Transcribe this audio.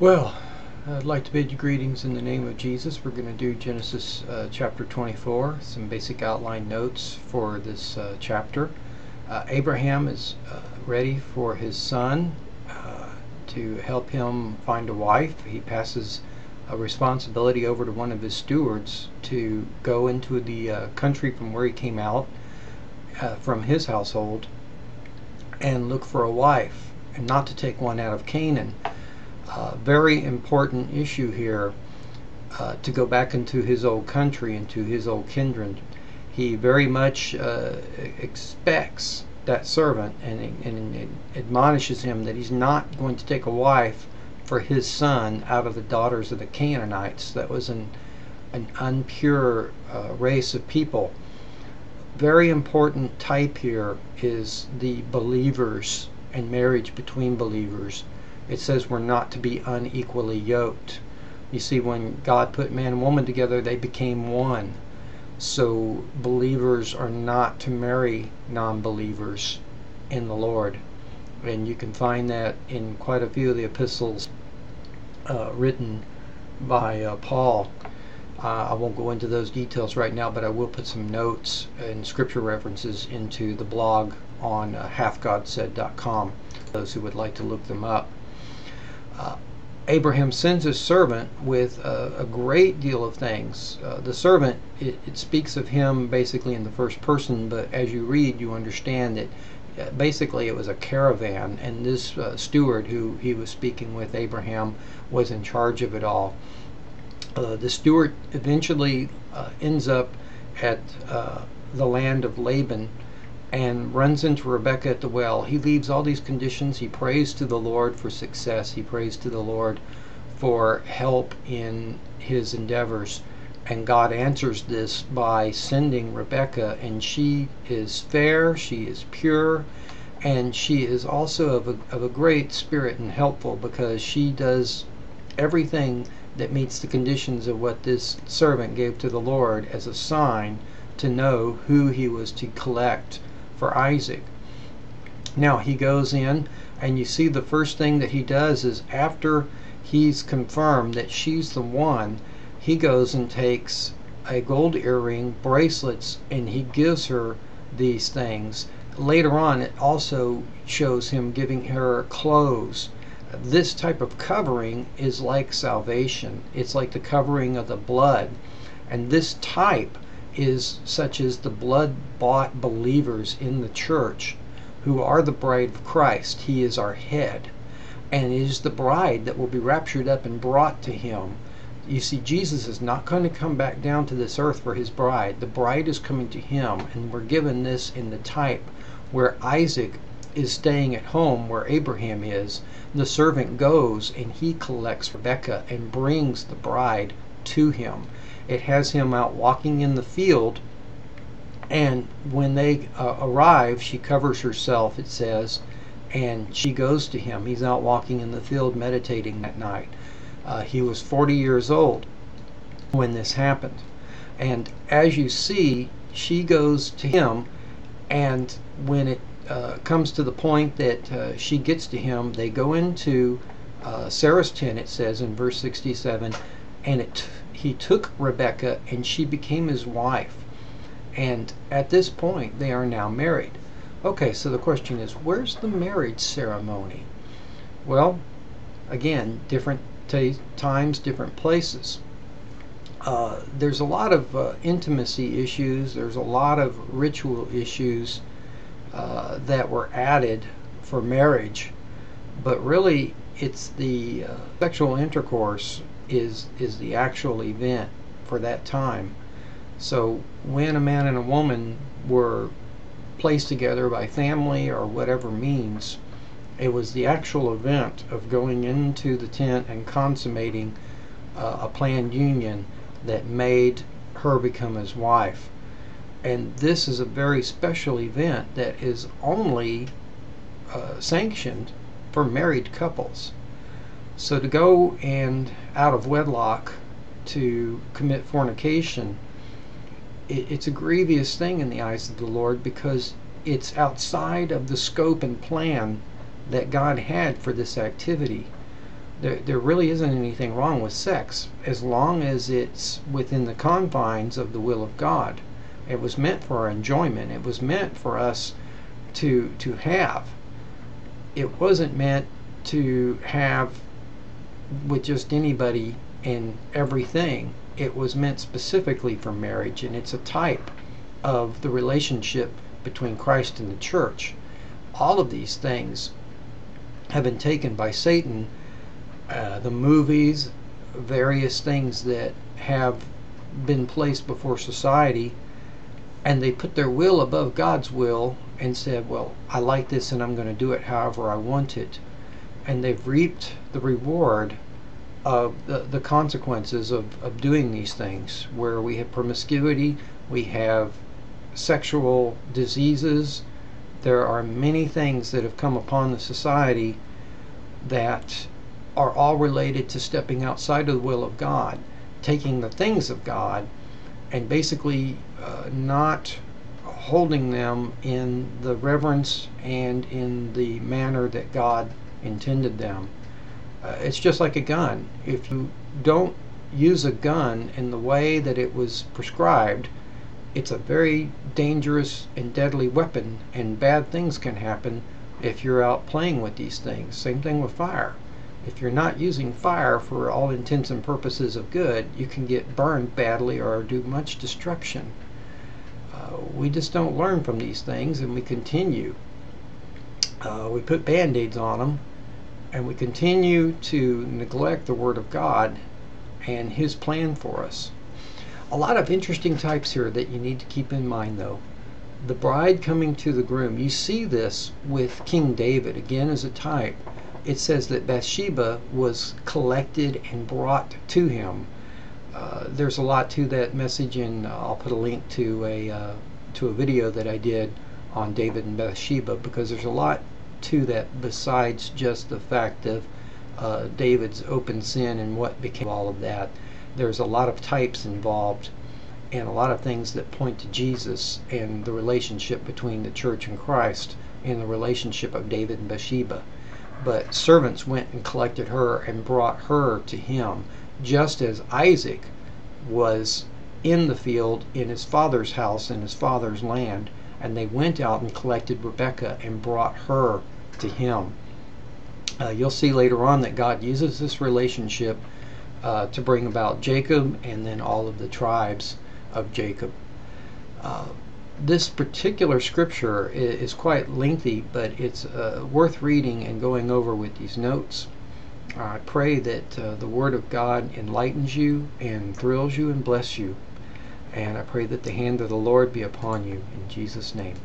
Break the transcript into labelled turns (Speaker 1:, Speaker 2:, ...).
Speaker 1: Well, I'd like to bid you greetings in the name of Jesus. We're going to do Genesis uh, chapter 24, some basic outline notes for this uh, chapter. Uh, Abraham is uh, ready for his son uh, to help him find a wife. He passes a responsibility over to one of his stewards to go into the uh, country from where he came out, from his household, and look for a wife, and not to take one out of Canaan uh, very important issue here uh, to go back into his old country, into his old kindred. He very much uh, expects that servant and, and admonishes him that he's not going to take a wife for his son out of the daughters of the Canaanites. That was an, an unpure uh, race of people. Very important type here is the believers and marriage between believers it says we're not to be unequally yoked. You see, when God put man and woman together, they became one. So believers are not to marry non believers in the Lord. And you can find that in quite a few of the epistles uh, written by uh, Paul. Uh, I won't go into those details right now, but I will put some notes and scripture references into the blog on uh, allthegospel.com, those who would like to look them up uh, Abraham sends his servant with a, a great deal of things. Uh, the servant, it, it, speaks of him basically in the first person, but as you read, you understand that uh, basically it was a caravan, and this uh, steward who he was speaking with, Abraham, was in charge of it all. Uh, the steward eventually ends up at the land of Laban and runs into Rebecca at the well. He leaves all these conditions. He prays to the Lord for success. He prays to the Lord for help in his endeavors. And God answers this by sending Rebecca, and she is fair, she is pure, and she is also of a, of a great spirit and helpful because she does everything that meets the conditions of what this servant gave to the Lord as a sign to know who he was to collect for Isaac. Now he goes in, and you see the first thing that he does is after he's confirmed that she's the one, he goes and takes a gold earring, bracelets, and he gives her these things. Later on, it also shows him giving her clothes. This type of covering is like salvation, it's like the covering of the blood. And this type is such as the blood bought believers in the church who are the bride of Christ. He is our head. And it is the bride that will be raptured up and brought to him. You see, Jesus is not going to come back down to this earth for his bride. The bride is coming to him, and we're given this in the type where Isaac is staying at home where Abraham is. The servant goes and he collects Rebekah and brings the bride to him. It has him out walking in the field, and when they uh, arrive, she covers herself, it says, and she goes to him. He's out walking in the field meditating that night. Uh, he was 40 years old when this happened. And as you see, she goes to him, and when it uh, comes to the point that uh, she gets to him, they go into uh, Sarah's tent, it says in verse 67, and it he took Rebecca and she became his wife. And at this point, they are now married. Okay, so the question is where's the marriage ceremony? Well, again, different t- times, different places. Uh, there's a lot of uh, intimacy issues, there's a lot of ritual issues uh, that were added for marriage, but really it's the uh, sexual intercourse is is the actual event for that time. So when a man and a woman were placed together by family or whatever means, it was the actual event of going into the tent and consummating uh, a planned union that made her become his wife. And this is a very special event that is only uh, sanctioned for married couples. So to go and out of wedlock to commit fornication, it, it's a grievous thing in the eyes of the Lord because it's outside of the scope and plan that God had for this activity. there, there really isn't anything wrong with sex as long as it's within the confines of the will of God. It was meant for our enjoyment. It was meant for us to to have. It wasn't meant to have with just anybody and everything. It was meant specifically for marriage, and it's a type of the relationship between Christ and the church. All of these things have been taken by Satan uh, the movies, various things that have been placed before society, and they put their will above God's will and said, Well, I like this and I'm going to do it however I want it. And they've reaped the reward of the, the consequences of, of doing these things, where we have promiscuity, we have sexual diseases. There are many things that have come upon the society that are all related to stepping outside of the will of God, taking the things of God, and basically uh, not holding them in the reverence and in the manner that God intended them. Uh, it's just like a gun. If you don't use a gun in the way that it was prescribed, it's a very dangerous and deadly weapon, and bad things can happen if you're out playing with these things. Same thing with fire if you're not using fire for all intents and purposes of good, you can get burned badly or do much destruction. Uh, we just don't learn from these things and we continue. Uh, we put band aids on them and we continue to neglect the Word of God and His plan for us. A lot of interesting types here that you need to keep in mind, though. The bride coming to the groom. You see this with King David, again, as a type it says that Bathsheba was collected and brought to him. Uh, there's a lot to that message, and uh, I'll put a link to a uh, to a video that I did on David and Bathsheba because there's a lot to that besides just the fact of uh, David's open sin and what became all of that. There's a lot of types involved and a lot of things that point to Jesus and the relationship between the church and Christ and the relationship of David and Bathsheba but servants went and collected her and brought her to him, just as Isaac was in the field in his father's house in his father's land, and they went out and collected Rebekah and brought her to him. Uh, you'll see later on that God uses this relationship uh, to bring about Jacob and then all of the tribes of Jacob. Uh, this particular scripture is quite lengthy, but it's uh, worth reading and going over with these notes. I pray that uh, the Word of God enlightens you and thrills you and bless you. And I pray that the hand of the Lord be upon you in Jesus' name.